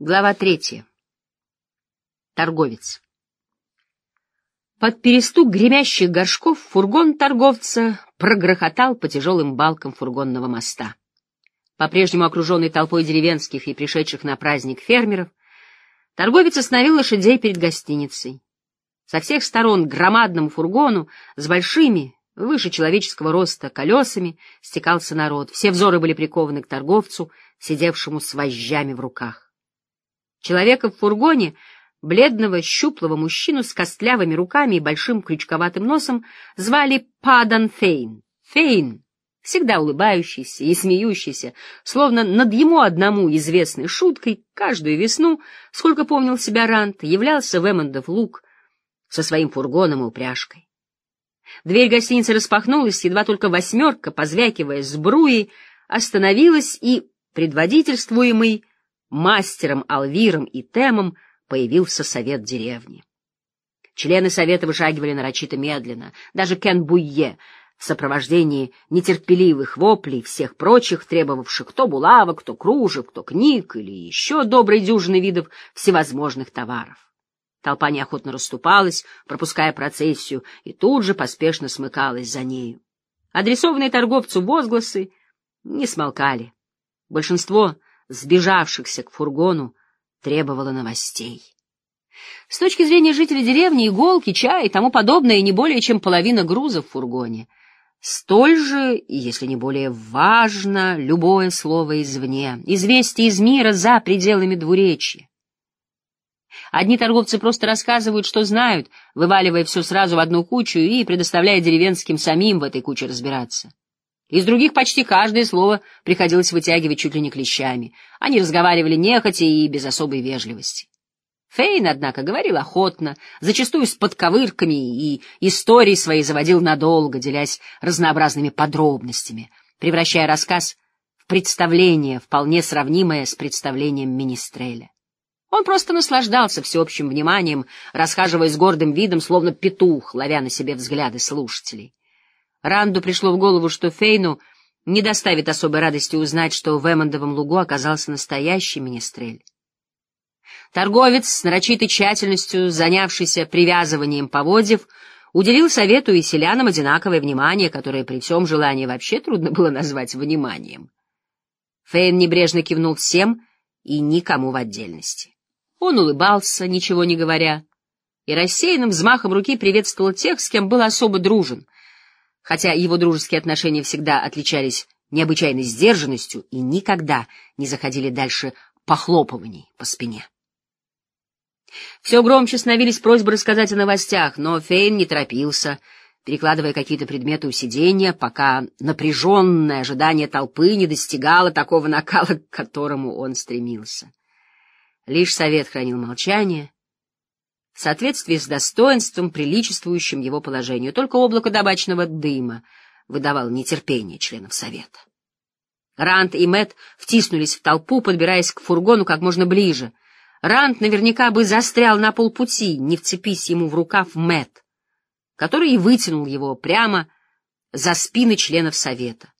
Глава третья. Торговец. Под перестук гремящих горшков фургон торговца прогрохотал по тяжелым балкам фургонного моста. По-прежнему окруженный толпой деревенских и пришедших на праздник фермеров, торговец остановил лошадей перед гостиницей. Со всех сторон к громадному фургону с большими, выше человеческого роста, колесами стекался народ. Все взоры были прикованы к торговцу, сидевшему с вожжами в руках. Человека в фургоне, бледного, щуплого мужчину с костлявыми руками и большим крючковатым носом, звали Падан Фейн. Фейн, всегда улыбающийся и смеющийся, словно над ему одному известной шуткой, каждую весну, сколько помнил себя Рант, являлся в Эммондов луг со своим фургоном и упряжкой. Дверь гостиницы распахнулась, едва только восьмерка, позвякивая сбруей, остановилась, и предводительствуемый мастером Алвиром и Темом появился совет деревни. Члены совета вышагивали нарочито медленно, даже Кен Буйе в сопровождении нетерпеливых воплей всех прочих, требовавших кто булавок, кто кружев, кто книг или еще доброй дюжины видов всевозможных товаров. Толпа неохотно расступалась, пропуская процессию, и тут же поспешно смыкалась за нею. Адресованные торговцу возгласы не смолкали. Большинство сбежавшихся к фургону, требовала новостей. С точки зрения жителей деревни, иголки, чай и тому подобное не более чем половина груза в фургоне. Столь же, если не более важно, любое слово извне, известие из мира за пределами двуречья. Одни торговцы просто рассказывают, что знают, вываливая все сразу в одну кучу и предоставляя деревенским самим в этой куче разбираться. Из других почти каждое слово приходилось вытягивать чуть ли не клещами. Они разговаривали нехотя и без особой вежливости. Фейн, однако, говорил охотно, зачастую с подковырками, и истории свои заводил надолго, делясь разнообразными подробностями, превращая рассказ в представление, вполне сравнимое с представлением Министреля. Он просто наслаждался всеобщим вниманием, расхаживая с гордым видом, словно петух, ловя на себе взгляды слушателей. Ранду пришло в голову, что Фейну не доставит особой радости узнать, что в Эммондовом лугу оказался настоящий министрель. Торговец с нарочитой тщательностью, занявшийся привязыванием поводьев, уделил совету и селянам одинаковое внимание, которое при всем желании вообще трудно было назвать вниманием. Фейн небрежно кивнул всем и никому в отдельности. Он улыбался, ничего не говоря, и рассеянным взмахом руки приветствовал тех, с кем был особо дружен — хотя его дружеские отношения всегда отличались необычайной сдержанностью и никогда не заходили дальше похлопываний по спине. Все громче становились просьбы рассказать о новостях, но Фейн не торопился, перекладывая какие-то предметы у сиденья, пока напряженное ожидание толпы не достигало такого накала, к которому он стремился. Лишь совет хранил молчание — в соответствии с достоинством, приличествующим его положению. Только облако табачного дыма выдавало нетерпение членов Совета. Рант и Мэт втиснулись в толпу, подбираясь к фургону как можно ближе. Рант наверняка бы застрял на полпути, не вцепись ему в рукав Мэт, который и вытянул его прямо за спины членов Совета.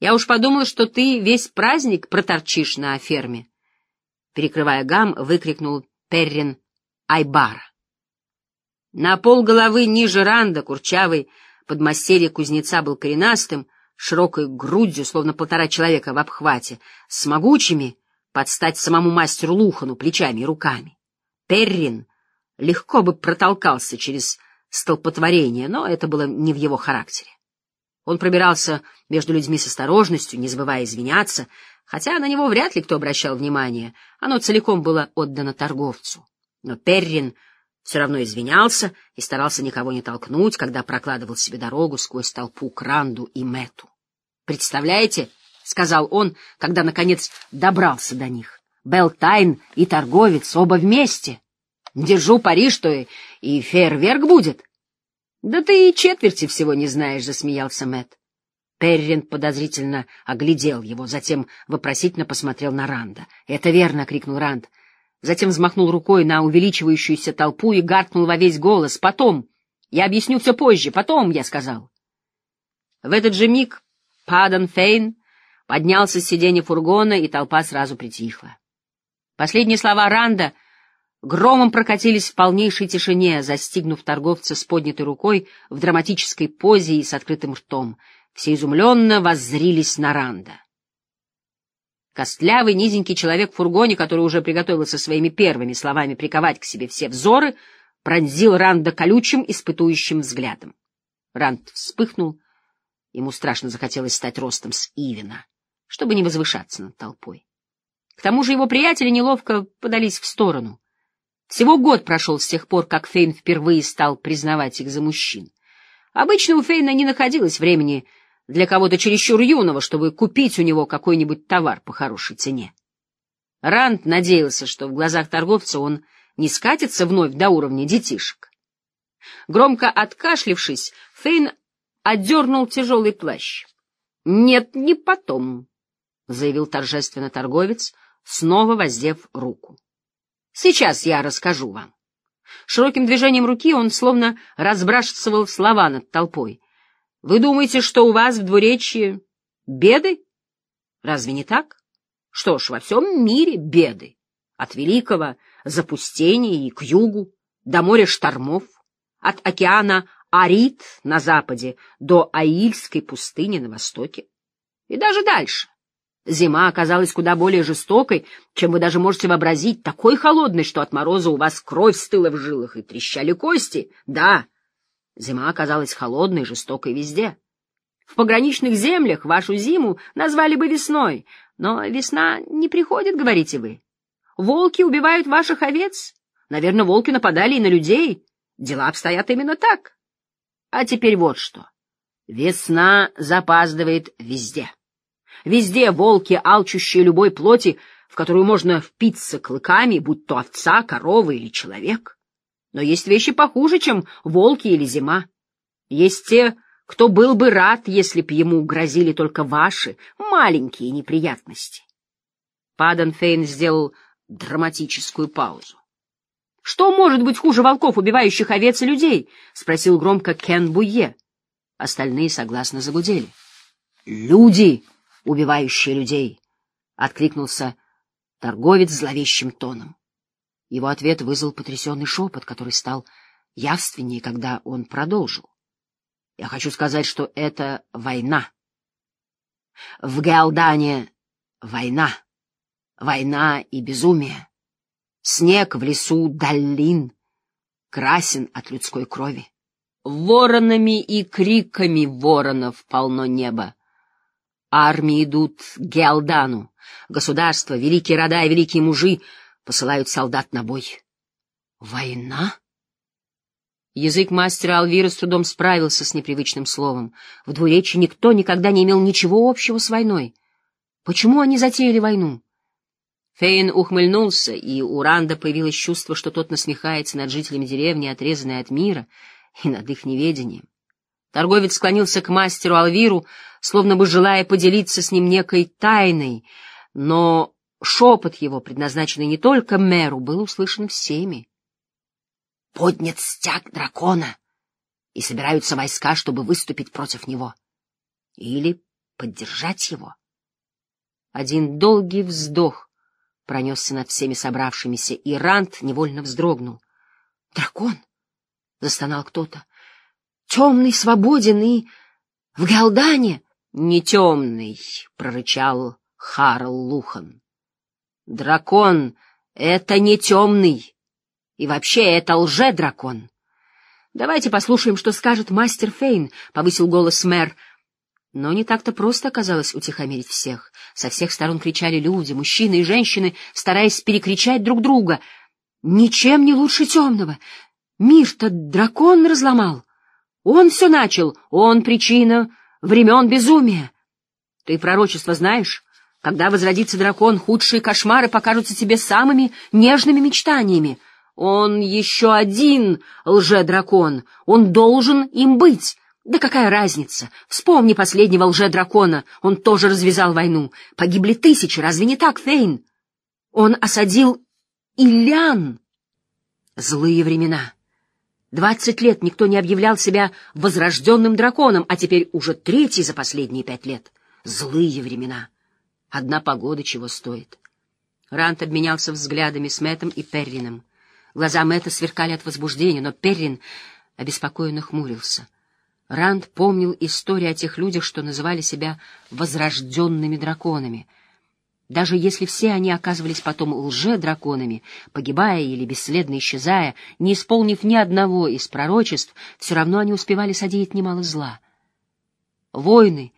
«Я уж подумала, что ты весь праздник проторчишь на ферме», — перекрывая гам, выкрикнул Перрин Айбара. На пол головы ниже ранда, курчавый, подмастерье кузнеца был коренастым, широкой грудью, словно полтора человека в обхвате, с могучими, под стать самому мастеру Лухану, плечами и руками. Перрин легко бы протолкался через столпотворение, но это было не в его характере. Он пробирался между людьми с осторожностью, не забывая извиняться, хотя на него вряд ли кто обращал внимание, оно целиком было отдано торговцу. Но Перрин все равно извинялся и старался никого не толкнуть, когда прокладывал себе дорогу сквозь толпу Кранду и Мету. «Представляете?» — сказал он, когда, наконец, добрался до них. «Белтайн и торговец оба вместе. Держу пари, что и, и фейерверк будет». «Да ты и четверти всего не знаешь», — засмеялся Мэт. Перрин подозрительно оглядел его, затем вопросительно посмотрел на Ранда. «Это верно!» — крикнул Ранд затем взмахнул рукой на увеличивающуюся толпу и гаркнул во весь голос. «Потом! Я объясню все позже! Потом!» — я сказал. В этот же миг Падан Фейн поднялся с сиденья фургона, и толпа сразу притихла. Последние слова Ранда громом прокатились в полнейшей тишине, застигнув торговца с поднятой рукой в драматической позе и с открытым ртом. Все изумленно воззрились на Ранда. Костлявый, низенький человек в фургоне, который уже приготовился своими первыми словами приковать к себе все взоры, пронзил Ранда колючим, испытующим взглядом. Ранд вспыхнул. Ему страшно захотелось стать ростом с Ивина, чтобы не возвышаться над толпой. К тому же его приятели неловко подались в сторону. Всего год прошел с тех пор, как Фейн впервые стал признавать их за мужчин. Обычно у Фейна не находилось времени для кого-то чересчур юного, чтобы купить у него какой-нибудь товар по хорошей цене. Ранд надеялся, что в глазах торговца он не скатится вновь до уровня детишек. Громко откашлившись, Фейн отдернул тяжелый плащ. — Нет, не потом, — заявил торжественно торговец, снова воздев руку. — Сейчас я расскажу вам. Широким движением руки он словно разбрасывал слова над толпой. — Вы думаете, что у вас в двуречье беды? Разве не так? Что ж, во всем мире беды. От великого запустения и к югу, до моря штормов, от океана Арит на западе до Аильской пустыни на востоке. И даже дальше. Зима оказалась куда более жестокой, чем вы даже можете вообразить, такой холодной, что от мороза у вас кровь стыла в жилах и трещали кости. Да, зима оказалась холодной, жестокой везде. В пограничных землях вашу зиму назвали бы весной, но весна не приходит, говорите вы. Волки убивают ваших овец. Наверное, волки нападали и на людей. Дела обстоят именно так. А теперь вот что. Весна запаздывает везде. Везде волки, алчущие любой плоти, в которую можно впиться клыками, будь то овца, корова или человек. Но есть вещи похуже, чем волки или зима. Есть те, кто был бы рад, если б ему грозили только ваши маленькие неприятности. Падан Фейн сделал драматическую паузу. — Что может быть хуже волков, убивающих овец и людей? — спросил громко Кен Буе. Остальные согласно загудели. — Люди! убивающие людей, — откликнулся торговец зловещим тоном. Его ответ вызвал потрясенный шепот, который стал явственнее, когда он продолжил. Я хочу сказать, что это война. В Галдане война. Война и безумие. Снег в лесу Даллин красен от людской крови. Воронами и криками воронов полно небо. Армии идут к Геалдану. Государства, великие рода и великие мужи посылают солдат на бой. Война? Язык мастера Алвира с трудом справился с непривычным словом. В двуречии никто никогда не имел ничего общего с войной. Почему они затеяли войну? Фейн ухмыльнулся, и у Ранда появилось чувство, что тот насмехается над жителями деревни, отрезанной от мира, и над их неведением. Торговец склонился к мастеру Алвиру, словно бы желая поделиться с ним некой тайной, но шепот его, предназначенный не только мэру, был услышан всеми. Поднят стяг дракона, и собираются войска, чтобы выступить против него. Или поддержать его. Один долгий вздох пронесся над всеми собравшимися, и Рант невольно вздрогнул. «Дракон!» — застонал кто-то темный, свободен и... в Галдане... — Не темный, — прорычал Харл Лухан. — Дракон — это не темный. И вообще это лже-дракон. — Давайте послушаем, что скажет мастер Фейн, — повысил голос мэр. Но не так-то просто оказалось утихомирить всех. Со всех сторон кричали люди, мужчины и женщины, стараясь перекричать друг друга. Ничем не лучше темного. Мир-то дракон разломал. Он все начал, он причина времен безумия. Ты пророчество знаешь? Когда возродится дракон, худшие кошмары покажутся тебе самыми нежными мечтаниями. Он еще один лже-дракон, он должен им быть. Да какая разница? Вспомни последнего лже-дракона, он тоже развязал войну. Погибли тысячи, разве не так, Фейн? Он осадил Ильян. Злые времена. Двадцать лет никто не объявлял себя возрожденным драконом, а теперь уже третий за последние пять лет. Злые времена. Одна погода чего стоит. Рант обменялся взглядами с Мэттом и Перрином. Глаза Мэтта сверкали от возбуждения, но Перрин обеспокоенно хмурился. Ранд помнил историю о тех людях, что называли себя возрожденными драконами. Даже если все они оказывались потом лже-драконами, погибая или бесследно исчезая, не исполнив ни одного из пророчеств, все равно они успевали содеять немало зла. Войны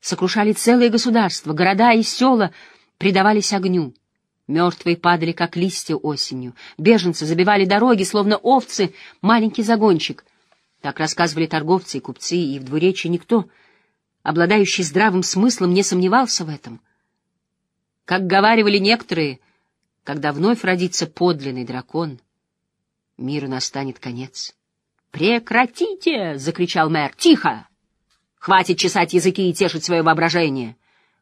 сокрушали целые государства, города и села предавались огню. Мертвые падали, как листья осенью. Беженцы забивали дороги, словно овцы, маленький загончик. Так рассказывали торговцы и купцы, и в двуречии никто, обладающий здравым смыслом, не сомневался в этом. Как говаривали некоторые, когда вновь родится подлинный дракон, миру настанет конец. «Прекратите!» — закричал мэр. «Тихо! Хватит чесать языки и тешить свое воображение!»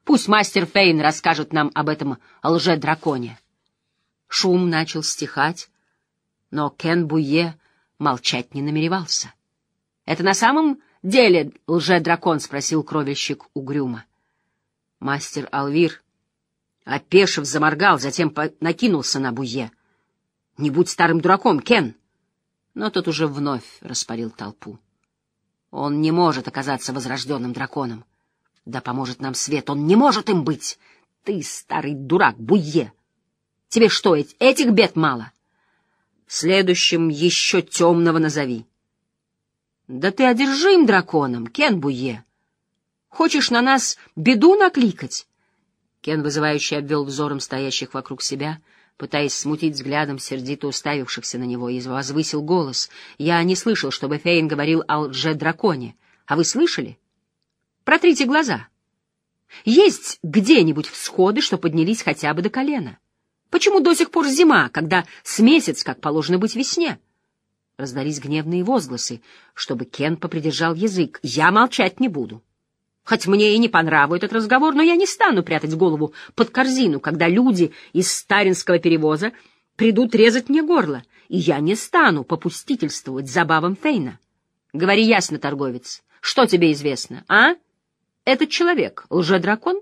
Пусть мастер Фейн расскажет нам об этом лже-драконе. Шум начал стихать, но Кен Буе молчать не намеревался. — Это на самом деле лже-дракон? — спросил кровельщик угрюмо. Мастер Алвир, опешив, заморгал, затем накинулся на Буе. — Не будь старым дураком, Кен! Но тот уже вновь распалил толпу. Он не может оказаться возрожденным драконом. — да поможет нам свет, он не может им быть. Ты, старый дурак, буе. Тебе что, этих бед мало? Следующим еще темного назови. Да ты одержим драконом, Кен Буе. Хочешь на нас беду накликать? Кен, вызывающе обвел взором стоящих вокруг себя, пытаясь смутить взглядом сердито уставившихся на него, и возвысил голос. Я не слышал, чтобы Фейн говорил о лже-драконе. А вы слышали? — Протрите глаза. Есть где-нибудь всходы, что поднялись хотя бы до колена? Почему до сих пор зима, когда с месяц, как положено быть весне? Раздались гневные возгласы, чтобы Кен попридержал язык. Я молчать не буду. Хоть мне и не по нраву этот разговор, но я не стану прятать голову под корзину, когда люди из старинского перевоза придут резать мне горло, и я не стану попустительствовать забавам Фейна. Говори ясно, торговец, что тебе известно, а? Этот человек — лжедракон?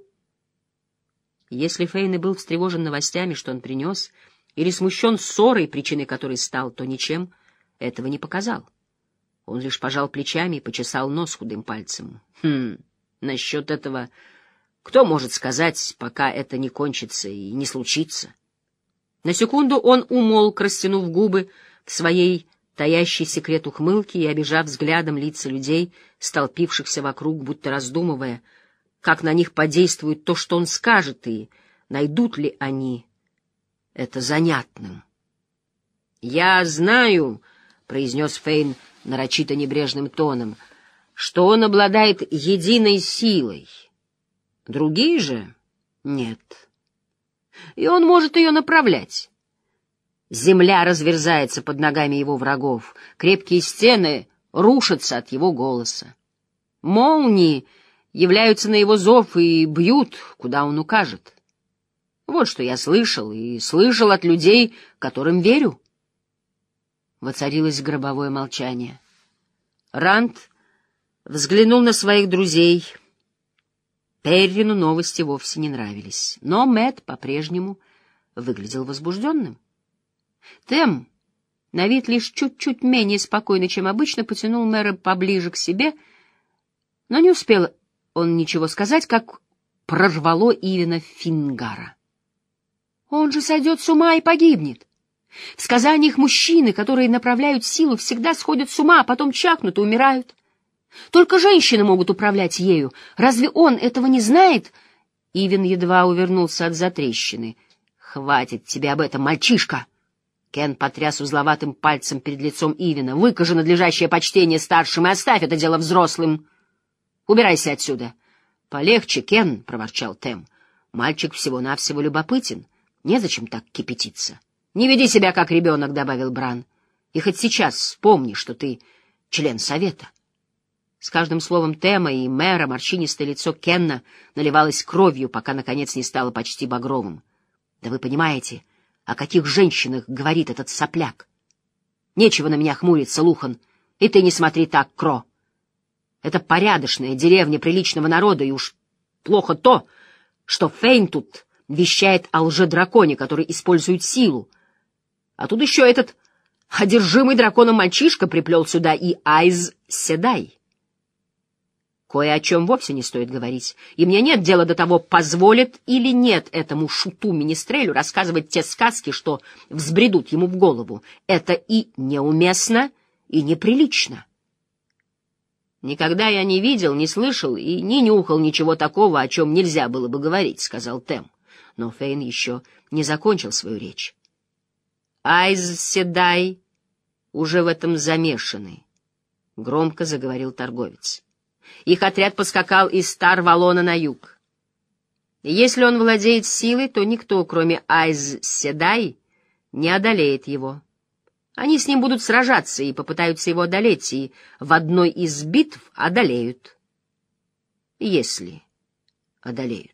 Если Фейн и был встревожен новостями, что он принес, или смущен ссорой, причиной которой стал, то ничем этого не показал. Он лишь пожал плечами и почесал нос худым пальцем. Хм, насчет этого кто может сказать, пока это не кончится и не случится? На секунду он умолк, растянув губы в своей таящий секрет ухмылки и обижав взглядом лица людей, столпившихся вокруг, будто раздумывая, как на них подействует то, что он скажет, и найдут ли они это занятным. «Я знаю», — произнес Фейн нарочито небрежным тоном, — «что он обладает единой силой. Другие же — нет. И он может ее направлять». Земля разверзается под ногами его врагов, крепкие стены рушатся от его голоса. Молнии являются на его зов и бьют, куда он укажет. Вот что я слышал, и слышал от людей, которым верю. Воцарилось гробовое молчание. Ранд взглянул на своих друзей. Перрину новости вовсе не нравились, но Мэт по-прежнему выглядел возбужденным. Тем, на вид лишь чуть-чуть менее спокойно, чем обычно, потянул мэра поближе к себе, но не успел он ничего сказать, как прорвало Ивина Фингара. Он же сойдет с ума и погибнет. В сказаниях мужчины, которые направляют силу, всегда сходят с ума, а потом чахнут и умирают. Только женщины могут управлять ею. Разве он этого не знает? Ивин едва увернулся от затрещины. «Хватит тебе об этом, мальчишка!» Кен потряс узловатым пальцем перед лицом Ивина. «Выкажи надлежащее почтение старшим и оставь это дело взрослым. Убирайся отсюда». «Полегче, Кен», — проворчал Тем. «Мальчик всего-навсего любопытен. Незачем так кипятиться». «Не веди себя как ребенок», — добавил Бран. «И хоть сейчас вспомни, что ты член совета». С каждым словом Тема и мэра морщинистое лицо Кенна наливалось кровью, пока, наконец, не стало почти багровым. «Да вы понимаете...» О каких женщинах говорит этот сопляк? Нечего на меня хмуриться, Лухан, и ты не смотри так, Кро. Это порядочная деревня приличного народа, и уж плохо то, что Фейн тут вещает о лжедраконе, который использует силу. А тут еще этот одержимый драконом мальчишка приплел сюда и Айз Седай. Кое о чем вовсе не стоит говорить, и мне нет дела до того, позволит или нет этому шуту-министрелю рассказывать те сказки, что взбредут ему в голову. Это и неуместно, и неприлично. «Никогда я не видел, не слышал и не нюхал ничего такого, о чем нельзя было бы говорить», — сказал Тем. Но Фейн еще не закончил свою речь. «Айз Седай уже в этом замешаны», — громко заговорил торговец. Их отряд поскакал из Стар-Валона на юг. Если он владеет силой, то никто, кроме Айз Седай, не одолеет его. Они с ним будут сражаться и попытаются его одолеть, и в одной из битв одолеют. Если одолеют.